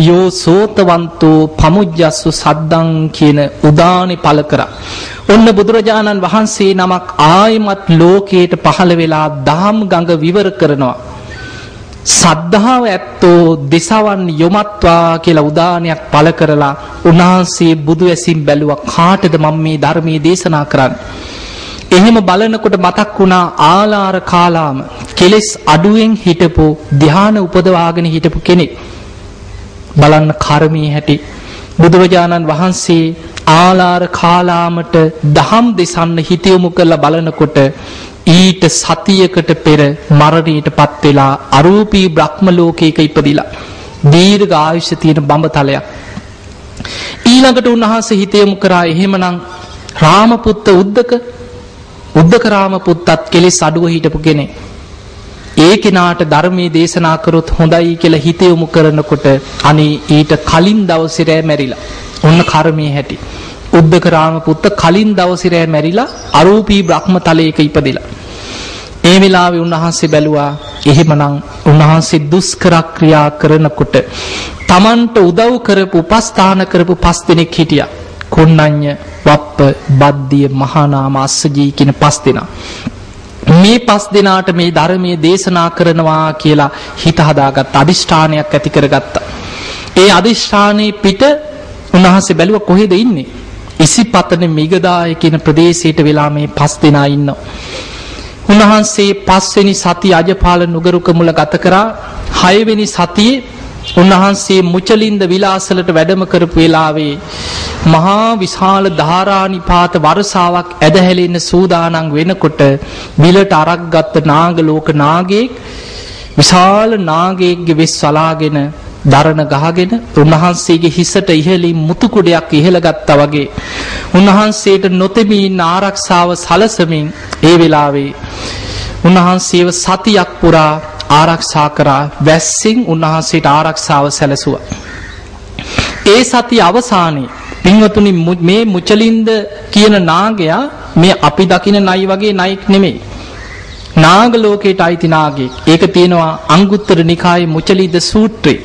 යෝ සෝතවන්තෝ පමුජ්ජස්සු සද්දං කියන උදානේ පළ කරා. ඔන්න බුදුරජාණන් වහන්සේ නමක් ආයමත් ලෝකයට පහළ වෙලා දහම් ගඟ විවර කරනවා. සද්ධාව ඇත්තෝ දෙසවන් යොමත්වා කියලා උදානයක් පළ කරලා උන්වහන්සේ බුදු ඇසින් බැලුවා කාටද මම මේ ධර්මයේ දේශනා කරන්නේ. එහෙම බලනකොට මතක් වුණා ආලාර කාලාම කෙලෙස් අඩුවෙන් හිටපු ධාන උපදවාගෙන හිටපු කෙනෙක්. බලන්න කර්මී හැටි. බුදුරජාණන් වහන්සේ ආලාර කාලාමට දහම් දෙසන්න හිත යොමු කරලා බලනකොට ඊට සතියකට පෙර මරණයට පත් වෙලා අරූපී බ්‍රහ්ම ලෝකයක ඉපදිලා දීර්ඝ ආයුෂ තියෙන බඹතලයක්. ඊළඟට උන්වහන්සේ හිත යොමු කරා එහෙමනම් රාමපුත්ත උද්දක උද්දක රාමපුත්තත් කෙලෙස් අඩුව හිටපු කෙනෙක්. ඒ කෙනාට ධර්මයේ දේශනා කරොත් හොඳයි කියලා හිත යොමු කරනකොට අනේ ඊට කලින් දවසේ රෑ මැරිලා. ඔන්න කර්මයේ හැටි. උද්දක රාම පුත්ත කලින් දවසේ රෑ මැරිලා අරූපී බ්‍රහ්ම තලයක ඉපදිලා. ඒ වෙලාවේ උන්වහන්සේ බැලුවා එහෙමනම් උන්වහන්සේ දුෂ්කර ක්‍රියා කරනකොට Tamanට උදව් කරපු උපස්ථාන කරපු පස් දෙනෙක් හිටියා. කොණ්ණඤ්ඤ, වප්ප, බද්දිය, මහානාම, අස්සජී කියන පස් දෙනා. මේ පස් දෙනාට මේ ධර්මයේ දේශනා කරනවා කියලා හිත හදාගත්ත අදිෂ්ඨානයක් ඇති කරගත්තා. ඒ අදිෂ්ඨානයේ පිට උන්වහන්සේ බැලුවා කොහෙද ඉන්නේ? ඉසිපතන මිගදාය කියන ප්‍රදේශයට වෙලා මේ පස් දෙනා ඉන්නවා. උන්වහන්සේ පස්වෙනි සති අජපාල නුගරුක මුල ගත කරා හයවෙනි සතියේ උන්වහන්සේ මුචලින්ද විලාසලට වැඩම කරපු වෙලාවේ මහා විශාල ධාරානිපාත වර්ෂාවක් ඇදහැලෙන්න සූදානම් වෙනකොට විලට අරක් ගත්ත නාග ලෝක නාගයෙක් විශාල නාගයෙක්ගේ වෙස් වලාගෙන දරණ ගහගෙන උන්වහන්සේගේ හිසට ඉහළින් මුතු කුඩයක් ඉහළ ගත්තා වගේ උන්වහන්සේට නොතෙමී ඉන්න ආරක්ෂාව සලසමින් ඒ වෙලාවේ උන්වහන්සේව සතියක් පුරා ආරක්ෂා කරා වැස්සෙන් උන්වහන්සේට ආරක්ෂාව සැලසුවා. ඒ සති අවසානයේ පින්වතුනි මේ මුචලින්ද කියන නාගයා මේ අපි දකින නයි වගේ නයික් නෙමෙයි. නාග ලෝකයට අයිති නාගෙක්. ඒක තියෙනවා අංගුත්තර නිකායේ මුචලින්ද සූත්‍රයේ.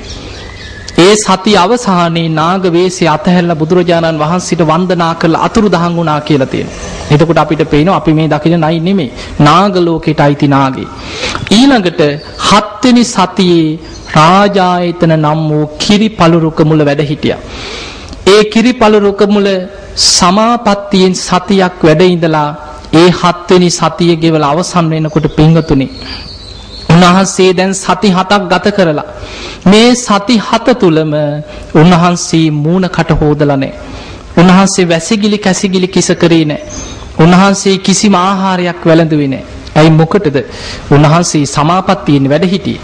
ඒ සති අවසානයේ නාග වේශය අතහැරලා බුදුරජාණන් වහන්සේට වන්දනා කරලා අතුරුදහන් වුණා කියලා තියෙනවා. එතකොට අපිට පේනවා අපි මේ දකින නයි නෙමෙයි. නාග ලෝකයට අයිති නාගේ. ඊළඟට හත්වෙනි සතියේ රාජායතන නම් වූ කිරි පළුරුක මුල වැඩ හිටියා. ඒ කිරි පළුරුක මුල සමාපත්තියෙන් සතියක් වැඩ ඉඳලා ඒ හත්වෙනි සතිය ගෙවල අවසන් වෙනකොට පිංගතුනේ උන්වහන්සේ දැන් සති හතක් ගත කරලා මේ සති හත තුලම උන්වහන්සේ මූණ කට හොදලා නැහැ. උන්වහන්සේ වැසිගිලි කැසිගිලි කිස කරේ නැහැ. උන්වහන්සේ කිසිම ආහාරයක් වැළඳුවේ නැහැ. ඇයි මොකටද? උන්වහන්සේ සමාපත්තියෙන් වැඩ හිටියේ.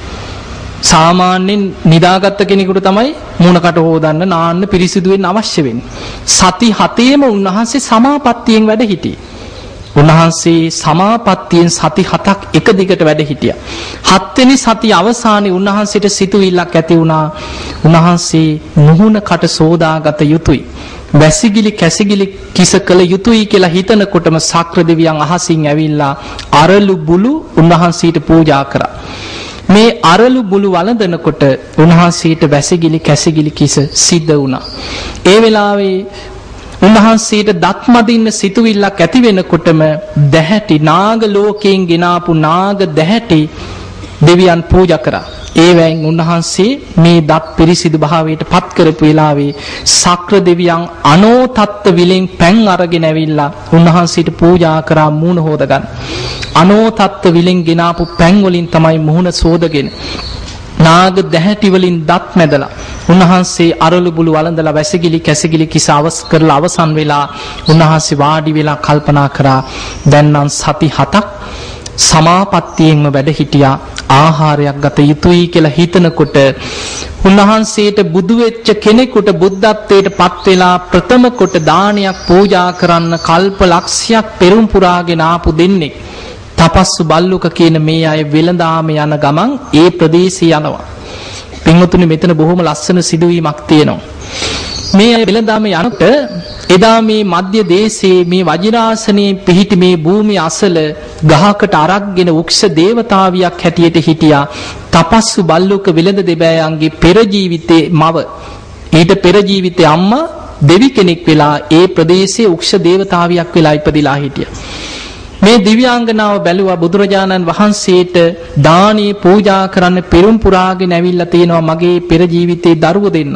සාමාන්‍යයෙන් නිදාගත්ත කෙනෙකුට තමයි මූණකට හොදන්න නාන්න පිරිසිදු වෙන්න අවශ්‍ය වෙන්නේ. සති හතේම උන්වහන්සේ සමාපත්තියෙන් වැඩ හිටියේ. උන්වහන්සේ සමාපත්තියෙන් සති හතක් එක දිගට වැඩ හිටියා. හත්වෙනි සති අවසානයේ උන්වහන්සේට සිතුවිල්ලක් ඇති වුණා. උන්වහන්සේ මුහුණකට සෝදාගත යුතුයි. වැසිගිලි කැසිගිලි කිස කළ යුතුයි කියලා හිතනකොටම සක්‍ර දෙවියන් අහසින් ඇවිල්ලා අරලු බුලු උන්වහන්සේට පූජා කරා. මේ අරලු බුලු වළඳනකොට උන්වහන්සේට වැසිගිලි කැසිගිලි කිස සිද්ධ වුණා. ඒ වෙලාවේ උන්වහන්සේට දත් මදින්න සිතුවිල්ලක් ඇති වෙනකොටම දැහැටි නාග ලෝකයෙන් ගෙනාපු නාග දැහැටි දෙවියන් පූජා කරා. ඒවැයින් උන්වහන්සේ මේ දත් පිරිසිදු භාවයට පත් කරපු වෙලාවේ සක්‍ර දෙවියන් අනෝතත්ත්ව විලෙන් පැන් අරගෙන ඇවිල්ලා උන්වහන්සේට පූජා කරා මූණ හොදගන්න. අනෝතත්ත්ව විලෙන් ගෙනාපු පැන් වලින් තමයි මුහුණ සෝදගෙන නාග දැහැටි වලින් දත් මැදලා උන්වහන්සේ අරලු බුළු වළඳලා වැසිගිලි කැසිගිලි කිස අවස් කරලා අවසන් වෙලා උන්වහන්සේ වාඩි වෙලා කල්පනා කරා දැන් නම් සති හතක් සමාපත්තියෙන්ම වැඩ හිටියා ආහාරයක් ගත යුතුයි කියලා හිතනකොට උන්වහන්සේට බුදු වෙච්ච කෙනෙකුට බුද්ධත්වයට පත් වෙලා ප්‍රථම කොට දානයක් පූජා කරන්න කල්ප ලක්ෂයක් පෙරම් පුරාගෙන ආපු දෙන්නේ තපස්සු බල්ලුක කියන මේ අය වෙළඳාම යන ගමන් ඒ ප්‍රදේශය යනවා. පින්වතුනි මෙතන බොහොම ලස්සන සිදුවීමක් තියෙනවා. මේ වෙළඳාම යනකොට එදා මේ මධ්‍ය දේශයේ මේ වජිරාසනයේ පිහිටි මේ භූමිය අසල ගහකට අරක්ගෙන උක්ෂ දේවතාවියක් හැටියට හිටියා. තපස්සු බල්ලුක වෙළඳ දෙබෑයන්ගේ පෙර ජීවිතේ මව. ඊට පෙර ජීවිතේ අම්මා දෙවි කෙනෙක් වෙලා ඒ ප්‍රදේශයේ උක්ෂ දේවතාවියක් වෙලා ඉපදිලා හිටියා. මේ දිව්‍යාංගනාව බැලුවා බුදුරජාණන් වහන්සේට දානීය පූජා කරන්න පෙරම් පුරාගෙන ඇවිල්ලා තියෙනවා මගේ පෙර ජීවිතේ දරුව දෙන්න.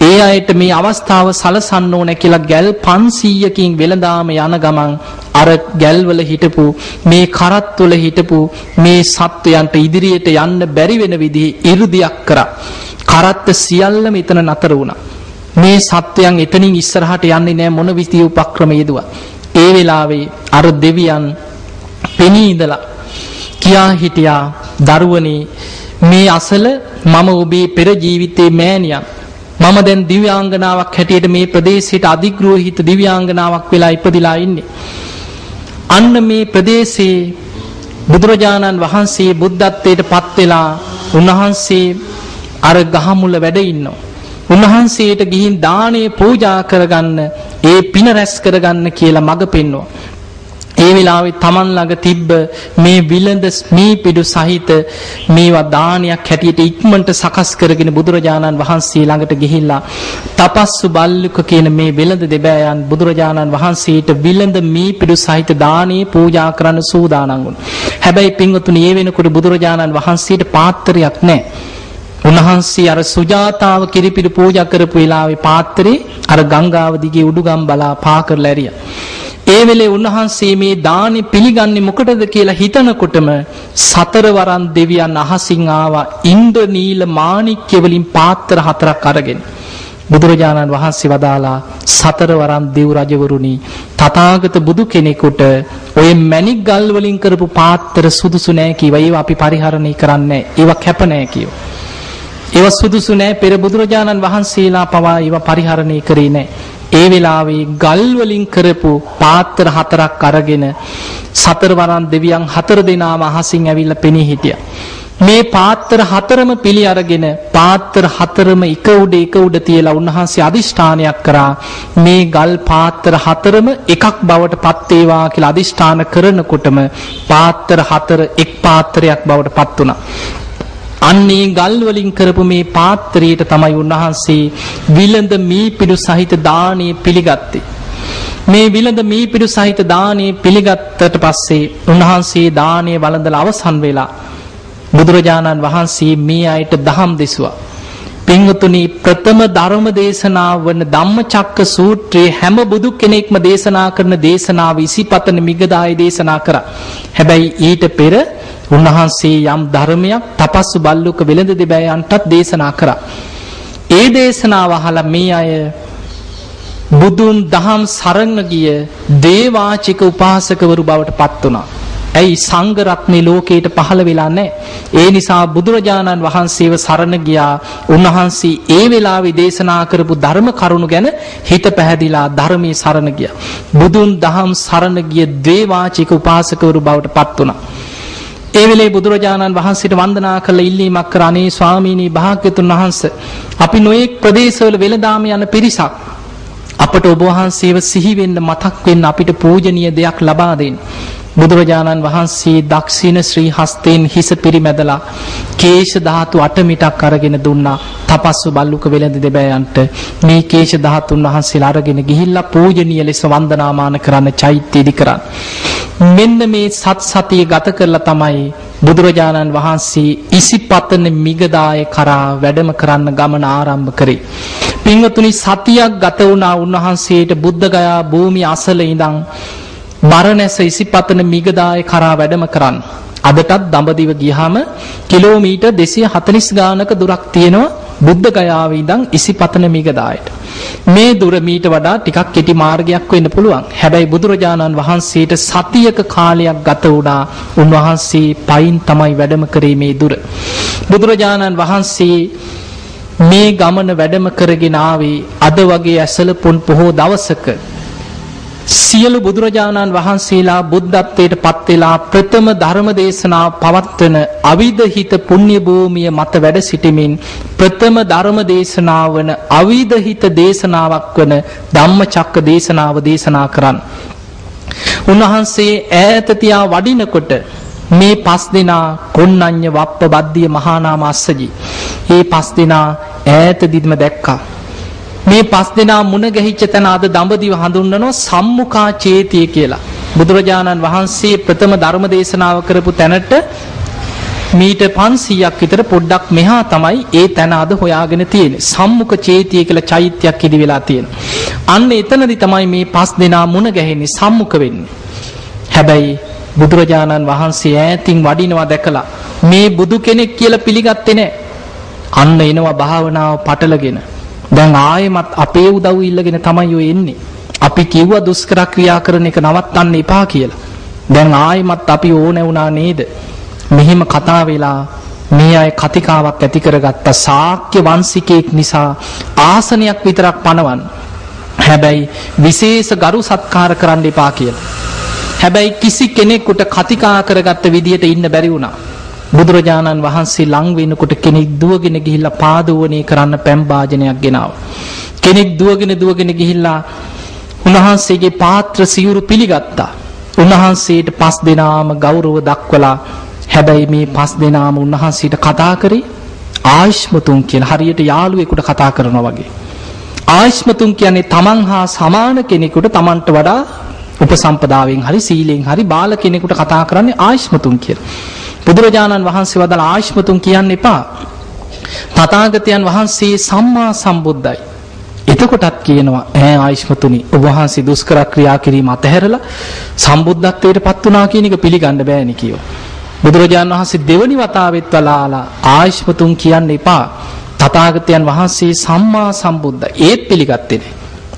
ඒ අයට මේ අවස්ථාව සලසන්න ඕන කියලා ගැල් 500කින් වෙළඳාම යන ගමන් අර ගැල්වල හිටපු මේ කරත්වල හිටපු මේ සත්වයන්ට ඉදිරියට යන්න බැරි වෙන විදිහේ 이르දියක් කරා. කරත්ත සියල්ලම එතන නතර වුණා. මේ සත්වයන් එතනින් ඉස්සරහට යන්නේ නැහැ මොන විදිහේ උපක්‍රම යෙදුවා. ඒ වෙලාවේ අර දෙවියන් පෙනී ඉඳලා කියා හිටියා දරුවනේ මේ අසල මම ඔබේ පෙර ජීවිතේ මෑණියක් මම දැන් දිව්‍යාංගනාවක් හැටියට මේ ප්‍රදේශයට අධිග්‍රහිත දිව්‍යාංගනාවක් වෙලා ඉපදිලා ඉන්නේ. අන්න මේ ප්‍රදේශයේ බුදුරජාණන් වහන්සේ බුද්ධත්වයට පත් වෙලා උන්වහන්සේ අර ගහමුල වැඩ ඉන්නවා. උන්වහන්සේට ගිහින් දාණය පූජා කරගන්න ඒ පින රැස් කරගන්න කියලා මඟ පෙන්වුවා. ඒ වෙලාවේ Taman ළඟ තිබ්බ මේ විලඳ මේ පිඩු සහිත මේවා දානයක් හැටියට ඉක්මනට සකස් කරගෙන බුදුරජාණන් වහන්සේ ළඟට ගිහිල්ලා තපස්සු බල්ලුක කියන මේ විලඳ දෙබෑයන් බුදුරජාණන් වහන්සේට විලඳ මේ පිඩු සහිත දානේ පූජා කරන්න සූදානම් වුණා. හැබැයි පින්වතුනි ඒ වෙනකොට බුදුරජාණන් වහන්සේට පාත්‍රයක් නැහැ. උන්වහන්සේ අර සුජාතාව කිරිපිඩි පූජා කරපු වෙලාවේ පාත්‍රේ අර ගංගාව දිගේ උඩුගම් බලා පා කරලා ඇරියා. ඒ වෙලේ උන්වහන්සේ මේ දානි පිළිගන්නේ මොකටද කියලා හිතනකොටම සතරවරන් දෙවියන් අහසින් ආවා ඉන්ද්‍ර නීල මාණික්‍ය වලින් පාත්‍ර හතරක් අරගෙන. බුදුරජාණන් වහන්සේ වදාලා සතරවරන් දෙව් රජවරුනි තථාගත බුදු කෙනෙකුට ඔය මණික් ගල් වලින් කරපු පාත්‍ර සුදුසු නෑ කිව්වා ඒවා අපි පරිහරණය කරන්නේ ඒවා කැප නෑ කිව්වා ඒවා සුදුසු නෑ. පෙර බුදුරජාණන් වහන්සේලා පවා ඒවා පරිහරණය කරේ නෑ. ඒ වෙලාවේ ගල් වලින් කරපු පාත්‍ර හතරක් අරගෙන සතරවරන් දෙවියන් හතර දෙනාම අහසින් ඇවිල්ලා පෙනී හිටියා. මේ පාත්‍ර හතරම පිළි අරගෙන පාත්‍ර හතරම එක උඩ එක උඩ තියලා උන්වහන්සේ අදිෂ්ඨානයක් කරා මේ ගල් පාත්‍ර හතරම එකක් බවට පත් වේවා කියලා අදිෂ්ඨාන කරනකොටම පාත්‍ර හතර එක් පාත්‍රයක් බවට පත් වුණා. අන්නේ ගල් වලින් කරපු මේ පාත්‍රයට තමයි උන්වහන්සේ විලඳ මීපිඩු සහිත දානේ පිළිගත්තේ. මේ විලඳ මීපිඩු සහිත දානේ පිළිගත්තට පස්සේ උන්වහන්සේ දානේ වළඳලා අවසන් වෙලා බුදුරජාණන් වහන්සේ මේ අයට දහම් දෙසුවා. පින්වතුනි ප්‍රථම ධර්ම දේශනාව වන ධම්මචක්ක සූත්‍රයේ හැම බුදු කෙනෙක්ම දේශනා කරන දේශනාව ඉසිපතන මිගදායි දේශනා කරා. හැබැයි ඊට පෙර උන්වහන්සේ යම් ධර්මයක් තපස්සු බල්ලුක වෙළඳ දෙබෑයන්ටත් දේශනා කරා. ඒ දේශනාව අහලා මේ අය බුදුන් දහම් සරණ ගිය දේවාචික උපාසකවරු බවට පත් වුණා. ඇයි සංඝ රත්නේ ලෝකයට පහළ වෙලා නැහැ. ඒ නිසා බුදුරජාණන් වහන්සේව සරණ ගියා. උන්වහන්සේ ඒ වෙලාවේ දේශනා කරපු ධර්ම කරුණු ගැන හිත පැහැදිලා ධර්මයේ සරණ ගියා. බුදුන් දහම් සරණ ගිය දේවාචික උපාසකවරු බවට පත් වුණා. ඒ වෙලේ බුදුරජාණන් වහන්සේට වන්දනා කළ ඉල්ලීමක් කර අනේ ස්වාමීනි භාග්‍යතුන් වහන්සේ අපි නොඑක් ප්‍රදේශවල වෙළඳාම යන පිරිසක් අපට ඔබ වහන්සේව සිහි වෙන්න මතක් වෙන්න අපිට පූජනීය දෙයක් ලබා දෙන්න. බුදුරජාණන් වහන්සේ දක්ෂින ශ්‍රී හස්තයෙන් හිස පිරිමැදලා කේශ ධාතු 8 මිටක් අරගෙන දුන්නා. තපස්සු බල්ලුක වෙළඳ දෙබෑයන්ට මේ කේශ ධාතුන් වහන්සේලා අරගෙන ගිහිල්ලා පූජනීය ලෙස වන්දනාමාන කරන්න චෛත්‍ය ඉදි කරන්න මෙන්න මේ සත් සතිය ගත කරලා තමයි බුදුරජාණන් වහන්සේ ඉසිපතන මිගදාය කරා වැඩම කරන්න ගමන ආරම්භ කරේ. පින්වතුනි සතියක් ගත වුණා. උන්වහන්සේට බුද්ධ ගයා භූමිය අසල ඉඳන් බරණැස ඉසිපතන මිගදාය කරා වැඩම කරන්න. අදටත් දඹදිව ගියාම කිලෝමීටර් 240 ගානක දුරක් තියෙනවා බුද්ධ ගයාවේ ඉඳන් ඉසිපතන මිගදායට. මේ දුර මීට වඩා ටිකක් කෙටි මාර්ගයක් වෙන්න පුළුවන්. හැබැයි බුදුරජාණන් වහන්සේට සතියක කාලයක් ගත වුණා. උන්වහන්සේ පයින් තමයි වැඩම කරේ මේ දුර. බුදුරජාණන් වහන්සේ මේ ගමන වැඩම කරගෙන ආවේ අද වගේ ඇසල පොන් පොහෝ දවසක සියලු බුදුරජාණන් වහන්සේලා බුද්ධත්වයට පත් වෙලා ප්‍රථම ධර්ම දේශනාව පවත්වන අවිදහිත පුණ්‍ය භූමිය මත වැඩ සිටමින් ප්‍රථම ධර්ම දේශනාව වන අවිදහිත දේශනාවක් වන ධම්මචක්ක දේශනාව දේශනා කරන්න. උන්වහන්සේ ඈත තියා වඩිනකොට මේ පස් දෙනා කොන්නඤ්ඤ වප්ප බද්දිය මහානාම අස්සජි. මේ පස් දෙනා ඈතදිත්ම දැක්කා. මේ පස් දෙනා මුණ ගැහිච්ච තැන අද දඹදිව හඳුන්වනවා සම්මුඛා චේතිය කියලා. බුදුරජාණන් වහන්සේ ප්‍රථම ධර්ම දේශනාව කරපු තැනට මීට 500ක් විතර පොඩ්ඩක් මෙහා තමයි ඒ තැන අද හොයාගෙන තියෙන්නේ. සම්මුඛ චේතිය කියලා චෛත්‍යයක් ඉදි වෙලා තියෙනවා. අන්න එතනදි තමයි මේ පස් දෙනා මුණ ගැහෙන්නේ සම්මුඛ වෙන්නේ. හැබැයි බුදුරජාණන් වහන්සේ ඈතින් වඩිනවා දැකලා මේ බුදු කෙනෙක් කියලා පිළිගත්තේ නැහැ. අන්න එනවා භාවනාව පටලගෙන. දැන් ආයෙමත් අපේ උදව් ඉල්ලගෙන තමයි ඔය එන්නේ. අපි කිව්වා දුෂ්කර ක්‍රියා කරන එක නවත්තන්න එපා කියලා. දැන් ආයෙමත් අපි ඕනේ වුණා නේද? මෙහිම කතා වෙලා මේ අය කතිකාවක් ඇති කරගත්ත ශාක්‍ය වංශිකයෙක් නිසා ආසනයක් විතරක් පනවන්න. හැබැයි විශේෂ ගරු සත්කාර කරන්න එපා කියලා. හැබැයි කිසි කෙනෙකුට කතිකා කරගත්ත විදියට ඉන්න බැරි වුණා. බුදුරජාණන් වහන්සේ ලං වෙනකොට කෙනෙක් දුවගෙන ගිහිල්ලා පාදෝවණේ කරන්න පැම් වාජනයක් ගෙනාවා. කෙනෙක් දුවගෙන දුවගෙන ගිහිල්ලා උන්වහන්සේගේ පාත්‍ර සිවුරු පිළිගත්තා. උන්වහන්සේට පස් දෙනාම ගෞරව දක්වලා හැබැයි මේ පස් දෙනාම උන්වහන්සේට කතා කරේ ආයෂ්මතුන් කියන හරියට යාළුවෙකුට කතා කරනවා වගේ. ආයෂ්මතුන් කියන්නේ තමන් හා සමාන කෙනෙකුට තමන්ට වඩා උපසම්පදාවෙන් හරි සීලෙන් හරි බාල කෙනෙකුට කතා කරන්නේ ආයෂ්මතුන් කියලා. බුදුරජාණන් වහන්සේ වදාළ ආයෂ්මතුන් කියන්න එපා. තථාගතයන් වහන්සේ සම්මා සම්බුද්ධයි. එතකොටත් කියනවා ඈ ආයෂ්මතුනි ඔබ වහන්සේ දුෂ්කර ක්‍රියා කිරීම අතහැරලා සම්බුද්ධත්වයට පත් වුණා කියන එක පිළිගන්න බෑනේ කියෝ. බුදුරජාණන් වහන්සේ දෙවනි වතාවෙත් වලාලා ආයෂ්මතුන් කියන්න එපා. තථාගතයන් වහන්සේ සම්මා සම්බුද්ධයි. ඒත් පිළිගත්තේ නෑ.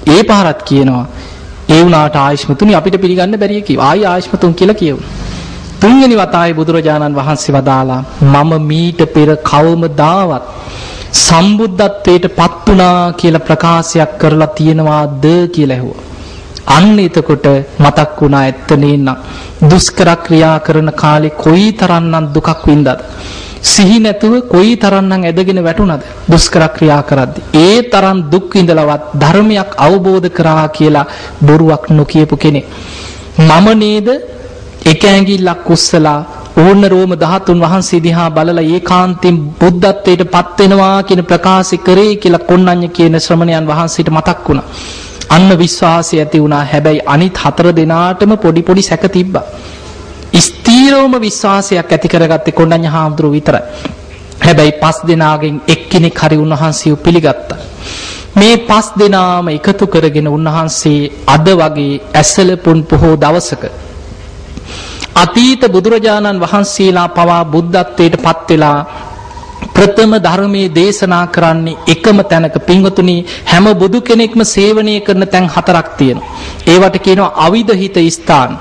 ඒ පාරත් කියනවා ඒ වුණාට ආයෂ්මතුනි අපිට පිළිගන්න බැරිය කිව්වා. ආයි ආයෂ්මතුන් කියලා කියවුවා. තුන්වෙනි වතාවේ බුදුරජාණන් වහන්සේ වදාලා මම මීට පෙර කවමදාවත් සම්බුද්ධත්වයට පත් වුණා කියලා ප්‍රකාශයක් කරලා තියෙනවාද කියලා ඇහුවා. අන්න එතකොට මතක් වුණා ඇත්ත නේනම් දුෂ්කර ක්‍රියා කරන කාලේ කොයි තරම්නම් දුකක් වින්දාද? සිහි නැතුව කොයි තරම්නම් ඇදගෙන වැටුණද? දුෂ්කර ක්‍රියා කරද්දි. ඒ තරම් දුක් විඳලවත් ධර්මයක් අවබෝධ කරා කියලා බොරුවක් නොකියපු කෙනෙක්. මම නේද එක ඇඟිල්ලක් උස්සලා ඕන්න රෝම ධාතුන් වහන්සේ දිහා බලලා ඒකාන්තයෙන් බුද්ධත්වයට පත් වෙනවා කියන ප්‍රකාශය කරේ කියලා කොණ්ණඤ්ඤ කියන ශ්‍රමණයන් වහන්සේට මතක් වුණා. අන්න විශ්වාසය ඇති වුණා. හැබැයි අනිත් හතර දෙනාටම පොඩි පොඩි සැක තිබ්බා. ස්ථීරවම විශ්වාසයක් ඇති කරගත්තේ කොණ්ණඤ්ඤ හාමුදුරුව විතරයි. හැබැයි පස් දෙනාගෙන් එක්කෙනෙක් හරි උන්වහන්සේව පිළිගත්තා. මේ පස් දෙනාම එකතු කරගෙන උන්වහන්සේ අද වගේ ඇසලපුන් පොහෝ දවසක අතීත බුදුරජාණන් වහන්සේලා පවා බුද්ධත්වයට පත් වෙලා ප්‍රථම ධර්මයේ දේශනා කරන්නේ එකම තැනක පින්වතුනි හැම බුදු කෙනෙක්ම සේවනය කරන තැන් හතරක් තියෙනවා. ඒවට කියනවා අවිදහිත ස්ථාන.